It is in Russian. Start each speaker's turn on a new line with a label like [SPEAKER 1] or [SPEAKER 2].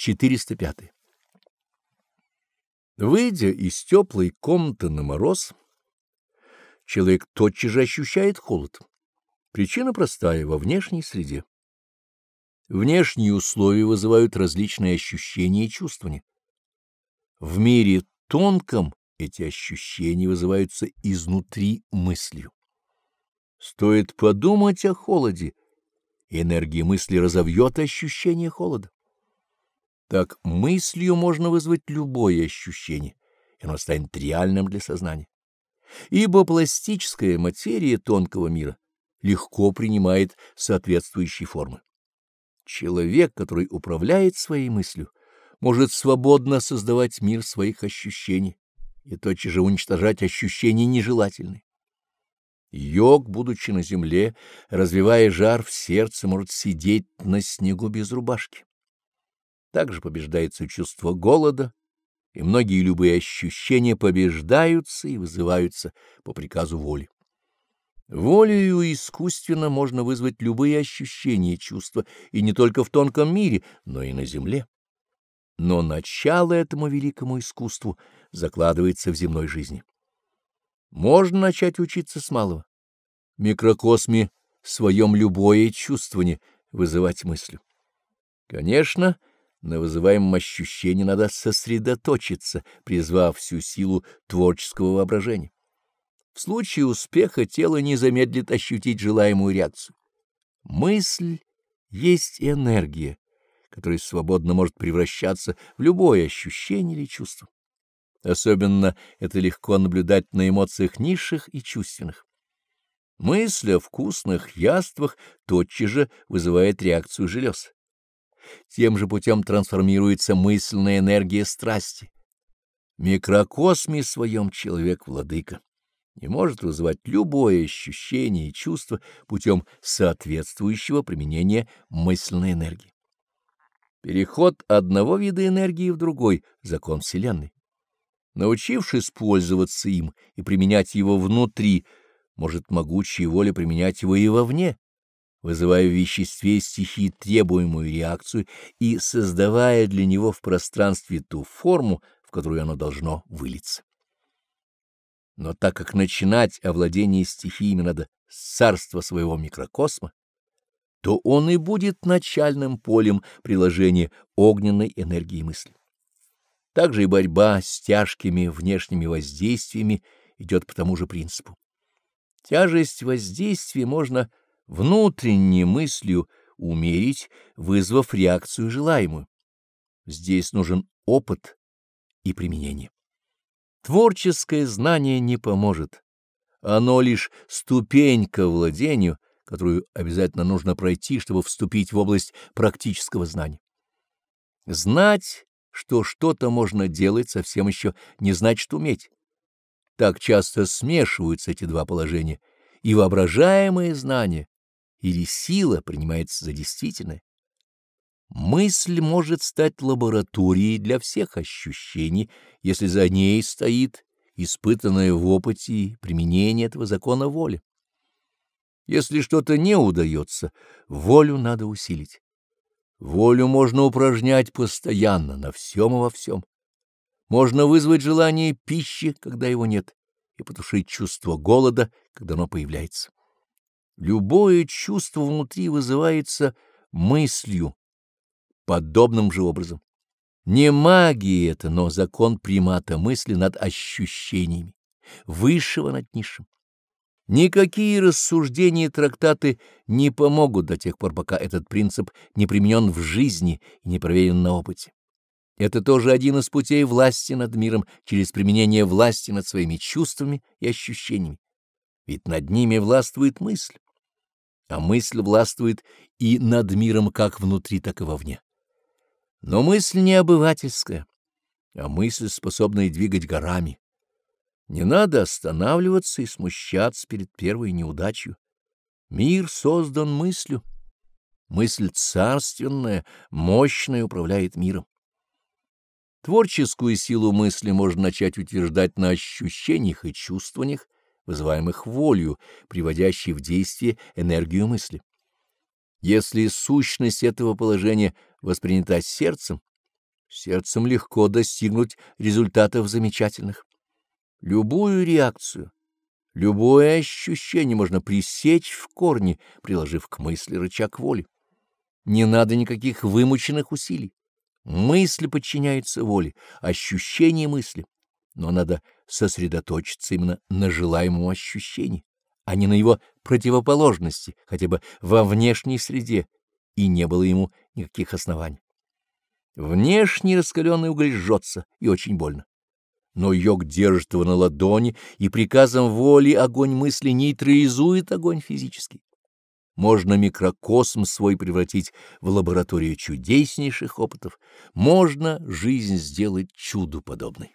[SPEAKER 1] 405. Выйдя из теплой комнаты на мороз, человек тотчас же ощущает холод. Причина простая — во внешней среде. Внешние условия вызывают различные ощущения и чувствования. В мире тонком эти ощущения вызываются изнутри мыслью. Стоит подумать о холоде, энергия мысли разовьет ощущение холода. Так мыслью можно вызвать любое ощущение, и оно станет реальным для сознания. Ибо пластическая материя тонкого мира легко принимает соответствующие формы. Человек, который управляет своей мыслью, может свободно создавать мир своих ощущений и тотчас же уничтожать ощущения нежелательные. Йог, будучи на земле, развивая жар в сердце, может сидеть на снегу без рубашки. Также побеждается чувство голода, и многие любые ощущения побеждаются и вызываются по приказу воли. Волею искусственно можно вызвать любые ощущения и чувства, и не только в тонком мире, но и на земле. Но начало этому великому искусству закладывается в земной жизни. Можно начать учиться с малого. В микрокосме своем любое чувствование вызывать мыслью. Конечно, на вызываемом ощущении надо сосредоточиться, призвав всю силу творческого воображения. В случае успеха тело не замедлит ощутить желаемую реакцию. Мысль есть энергия, которая свободно может превращаться в любое ощущение или чувство. Особенно это легко наблюдать на эмоциях низших и чувственных. Мысль о вкусных яствах тотчас же вызывает реакцию желез. Тем же путем трансформируется мысленная энергия страсти. В микрокосме своем человек владыка и может вызывать любое ощущение и чувство путем соответствующего применения мысленной энергии. Переход одного вида энергии в другой — закон Вселенной. Научившись пользоваться им и применять его внутри, может могучая воля применять его и вовне, вызывая в веществе стихии требуемую реакцию и создавая для него в пространстве ту форму, в которую оно должно вылиться. Но так как начинать овладение стихиями надо с царства своего микрокосма, то он и будет начальным полем приложения огненной энергии мысли. Также и борьба с тяжкими внешними воздействиями идет по тому же принципу. Тяжесть воздействия можно внутренней мыслью умерить, вызвав реакцию желаемую. Здесь нужен опыт и применение. Творческое знание не поможет. Оно лишь ступенька владению, которую обязательно нужно пройти, чтобы вступить в область практического знания. Знать, что что-то можно делать, совсем еще не значит уметь. Так часто смешиваются эти два положения, и воображаемое знание или сила принимается за действительное. Мысль может стать лабораторией для всех ощущений, если за ней стоит испытанное в опыте применение этого закона воли. Если что-то не удается, волю надо усилить. Волю можно упражнять постоянно, на всем и во всем. Можно вызвать желание пищи, когда его нет, и потушить чувство голода, когда оно появляется. Любое чувство внутри вызывается мыслью, подобным же образом. Не магия это, но закон примата мысли над ощущениями, высшего над низшим. Никакие рассуждения и трактаты не помогут до тех пор, пока этот принцип не применен в жизни и не проверен на опыте. Это тоже один из путей власти над миром через применение власти над своими чувствами и ощущениями. Ведь над ними властвует мысль а мысль властвует и над миром как внутри, так и вовне. Но мысль не обывательская, а мысль, способная двигать горами. Не надо останавливаться и смущаться перед первой неудачей. Мир создан мыслью. Мысль царственная, мощная управляет миром. Творческую силу мысли можно начать утверждать на ощущениях и чувствованиях, вызываемых волею, приводящей в действие энергию мысли. Если сущность этого положения воспринята сердцем, Сердцем легко достигнуть результатов замечательных. Любую реакцию, любое ощущение можно пресечь в корне, приложив к мысли рычаг воли. Не надо никаких вымученных усилий. Мысль подчиняется воле, ощущение мысли, но надо сосредоточиться именно на желаемом ощущении, а не на его противоположности, хотя бы во внешней среде, и не было ему никаких оснований. Внешний раскаленный уголь жжется, и очень больно. Но йог держит его на ладони, и приказом воли огонь мысли нейтрализует огонь физический. Можно микрокосм свой превратить в лабораторию чудеснейших опытов, можно жизнь сделать чуду подобной.